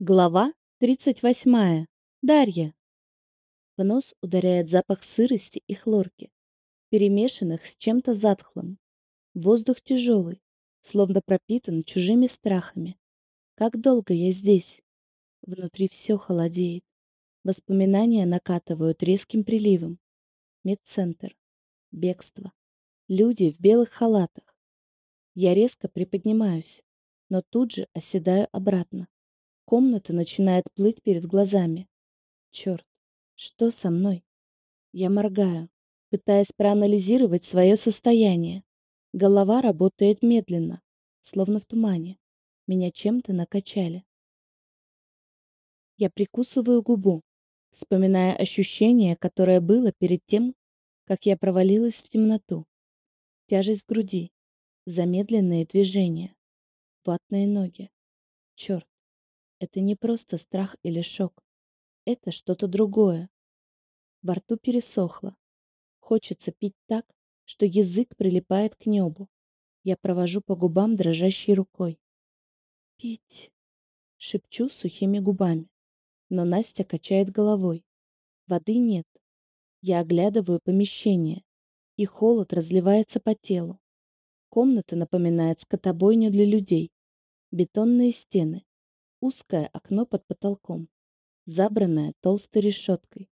Глава 38. Дарья. В нос ударяет запах сырости и хлорки, перемешанных с чем-то затхлым. Воздух тяжелый, словно пропитан чужими страхами. Как долго я здесь? Внутри все холодеет. Воспоминания накатывают резким приливом. Медцентр. Бегство. Люди в белых халатах. Я резко приподнимаюсь, но тут же оседаю обратно Комната начинает плыть перед глазами. Черт, что со мной? Я моргаю, пытаясь проанализировать свое состояние. Голова работает медленно, словно в тумане. Меня чем-то накачали. Я прикусываю губу, вспоминая ощущение, которое было перед тем, как я провалилась в темноту. Тяжесть груди, замедленные движения, ватные ноги. Черт, это не просто страх или шок. Это что-то другое. Во рту пересохло. Хочется пить так, что язык прилипает к небу. Я провожу по губам дрожащей рукой. «Пить!» — шепчу сухими губами. Но Настя качает головой. Воды нет. Я оглядываю помещение, и холод разливается по телу. Комната напоминает скотобойню для людей. Бетонные стены, Узкое окно под потолком, забранное толстой решеткой.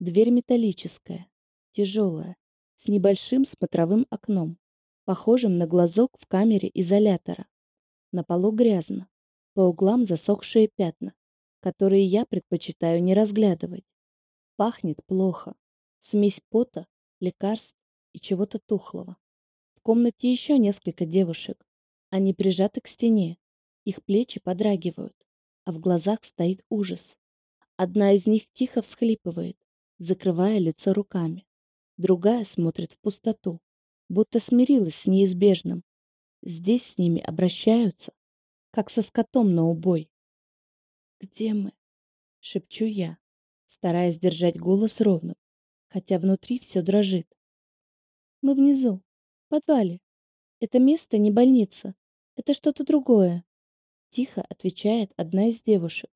Дверь металлическая, тяжелая, с небольшим смотровым окном, похожим на глазок в камере изолятора. На полу грязно, по углам засохшие пятна, которые я предпочитаю не разглядывать. Пахнет плохо. Смесь пота, лекарств и чего-то тухлого. В комнате еще несколько девушек. Они прижаты к стене, их плечи подрагивают, а в глазах стоит ужас. Одна из них тихо всхлипывает, закрывая лицо руками. Другая смотрит в пустоту, будто смирилась с неизбежным. Здесь с ними обращаются, как со скотом на убой. «Где мы?» — шепчу я, стараясь держать голос ровным, хотя внутри все дрожит. «Мы внизу, в подвале. Это место не больница, это что-то другое. Тихо отвечает одна из девушек,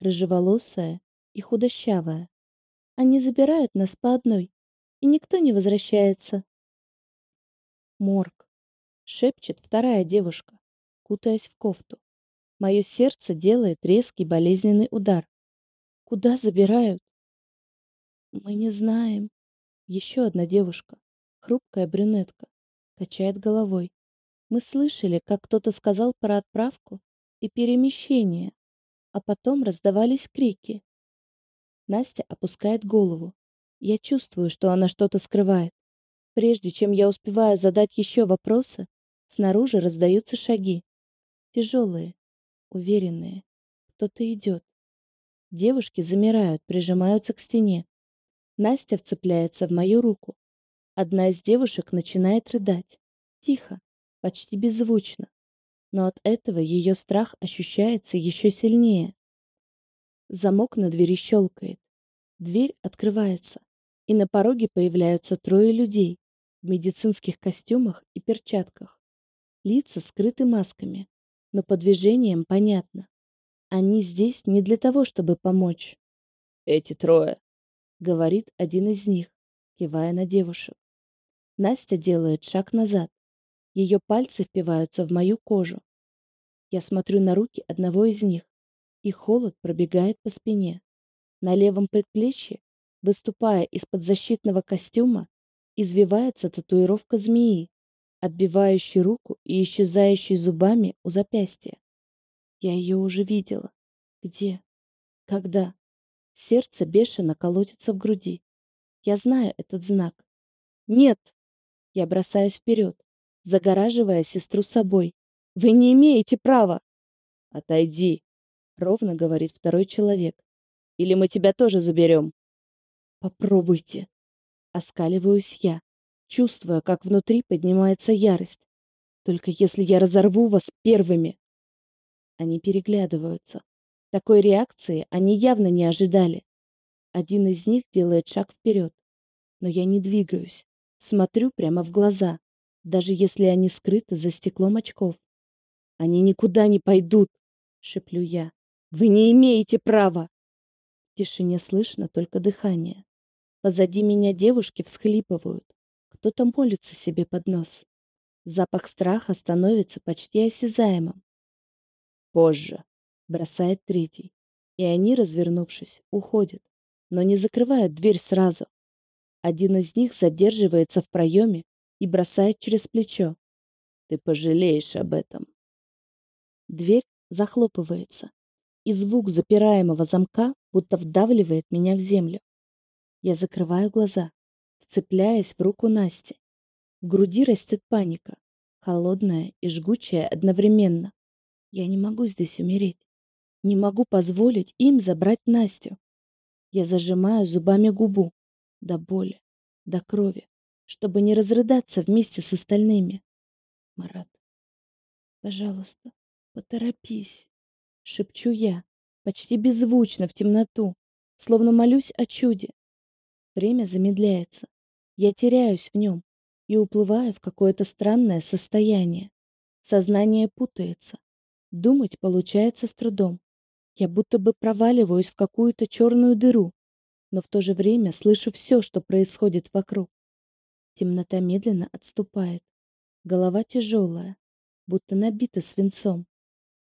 рыжеволосая и худощавая. Они забирают нас по одной, и никто не возвращается. Морг, шепчет вторая девушка, кутаясь в кофту. Мое сердце делает резкий болезненный удар. Куда забирают? Мы не знаем. Еще одна девушка, хрупкая брюнетка, качает головой. Мы слышали, как кто-то сказал про отправку, и перемещения, а потом раздавались крики. Настя опускает голову. Я чувствую, что она что-то скрывает. Прежде чем я успеваю задать еще вопросы, снаружи раздаются шаги. Тяжелые, уверенные. Кто-то идет. Девушки замирают, прижимаются к стене. Настя вцепляется в мою руку. Одна из девушек начинает рыдать. Тихо, почти беззвучно но от этого ее страх ощущается еще сильнее. Замок на двери щелкает. Дверь открывается, и на пороге появляются трое людей в медицинских костюмах и перчатках. Лица скрыты масками, но по движениям понятно. Они здесь не для того, чтобы помочь. «Эти трое», — говорит один из них, кивая на девушек. Настя делает шаг назад. Ее пальцы впиваются в мою кожу. Я смотрю на руки одного из них, и холод пробегает по спине. На левом предплечье, выступая из-под защитного костюма, извивается татуировка змеи, оббивающей руку и исчезающей зубами у запястья. Я ее уже видела. Где? Когда? Сердце бешено колотится в груди. Я знаю этот знак. Нет! Я бросаюсь вперед, загораживая сестру собой. Вы не имеете права. Отойди, ровно говорит второй человек. Или мы тебя тоже заберем. Попробуйте. Оскаливаюсь я, чувствуя, как внутри поднимается ярость. Только если я разорву вас первыми. Они переглядываются. Такой реакции они явно не ожидали. Один из них делает шаг вперед. Но я не двигаюсь. Смотрю прямо в глаза, даже если они скрыты за стеклом очков. Они никуда не пойдут, шеплю я. Вы не имеете права!» В тишине слышно только дыхание. Позади меня девушки всхлипывают. Кто-то молится себе под нос. Запах страха становится почти осязаемым. «Позже», — бросает третий. И они, развернувшись, уходят, но не закрывают дверь сразу. Один из них задерживается в проеме и бросает через плечо. «Ты пожалеешь об этом». Дверь захлопывается, и звук запираемого замка будто вдавливает меня в землю. Я закрываю глаза, вцепляясь в руку Насти. В груди растет паника, холодная и жгучая одновременно. Я не могу здесь умереть. Не могу позволить им забрать Настю. Я зажимаю зубами губу до боли, до крови, чтобы не разрыдаться вместе с остальными. Марат, пожалуйста, поторопись, шепчу я, почти беззвучно в темноту, словно молюсь о чуде. Время замедляется. Я теряюсь в нем и уплываю в какое-то странное состояние. Сознание путается. Думать получается с трудом. Я будто бы проваливаюсь в какую-то черную дыру, но в то же время слышу все, что происходит вокруг. Темнота медленно отступает. Голова тяжелая, будто набита свинцом.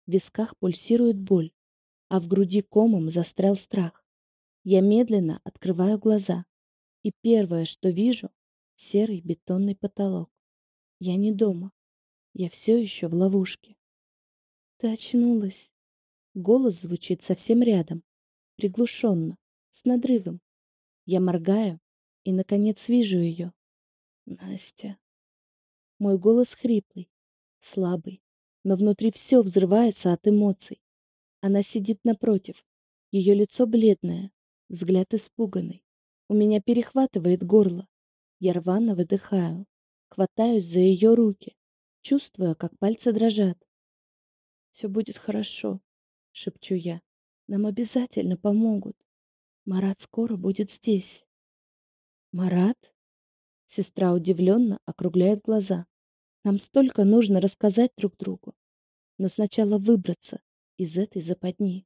В висках пульсирует боль, а в груди комом застрял страх. Я медленно открываю глаза и первое, что вижу, серый бетонный потолок. Я не дома. Я все еще в ловушке. Ты очнулась. Голос звучит совсем рядом, приглушенно, с надрывом. Я моргаю и, наконец, вижу ее. Настя. Мой голос хриплый, слабый, но внутри все взрывается от эмоций. Она сидит напротив. Ее лицо бледное, взгляд испуганный. У меня перехватывает горло. Я рвано выдыхаю, хватаюсь за ее руки, чувствуя, как пальцы дрожат. «Все будет хорошо», — шепчу я. «Нам обязательно помогут. Марат скоро будет здесь». «Марат?» Сестра удивленно округляет глаза. «Нам столько нужно рассказать друг другу. Но сначала выбраться из этой западни».